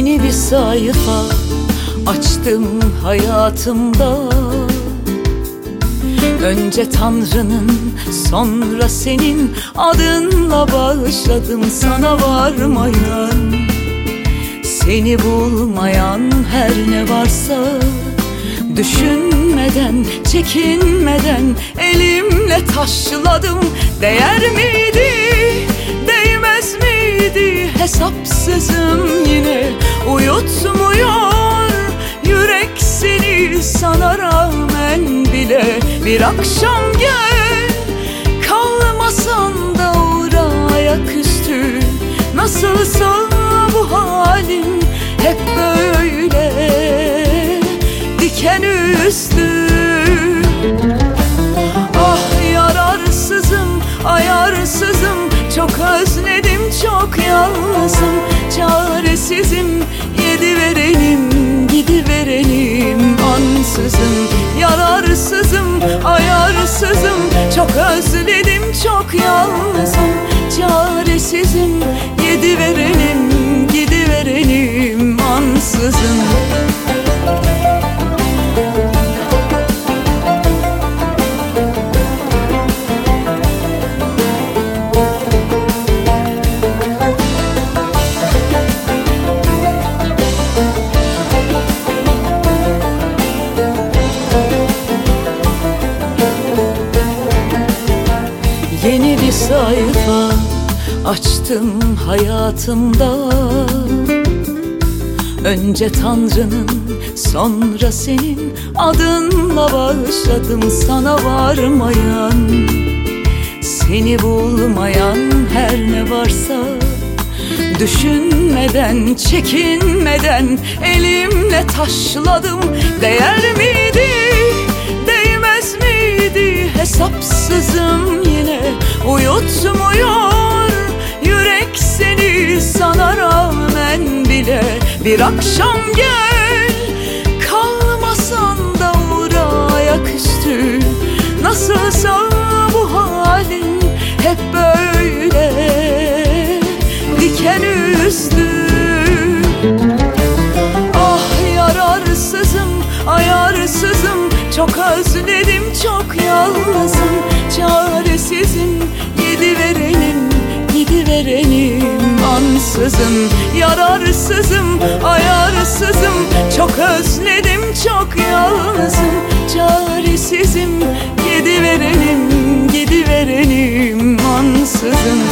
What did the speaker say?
bir sayfa açtım hayatımda. Önce Tanrı'nın sonra senin adınla bağışladım sana varmayan. Seni bulmayan her ne varsa Düşünmeden, çekinmeden elimle taşladım. Değer miydi, değmez miydi? Hesapsızım yine Uyutmuyor yürek seni sana rağmen bile. Bir akşam gel kalmasan da uğra ayaküstü. Nasılsa bu halin hep böyle diken üstü. Ah yararsızım, ayarsızım. Çok özledim, çok yalnızım. Çaresizim, yedi verenim, gidi verenim Ansızım, yararsızım, ayarsızım. Çok özledim, çok yalnızım. Çaresizim, yedi verenim, gidi verenim Ansızım Yeni bir sayfa açtım hayatımda. Önce Tanrı'nın sonra senin adınla bağışladım sana varmayan Seni bulmayan her ne varsa Düşünmeden, çekinmeden elimle taşladım. Değer miydi, değmez miydi? Hesapsızım yine Uyutmuyor yürek seni sana rağmen bile. Bir akşam gel kalmasan da uğra ayaküstü Nasılsa bu halin hep böyle diken üstü Ah yararsızım, ayarsızım Çok özledim, çok yalnızım Yolsuzum, yararsızım, ayarsızım. Çok özledim, çok yalnızım. Çaresizim, gidiverelim, gidiverelim. Ansızım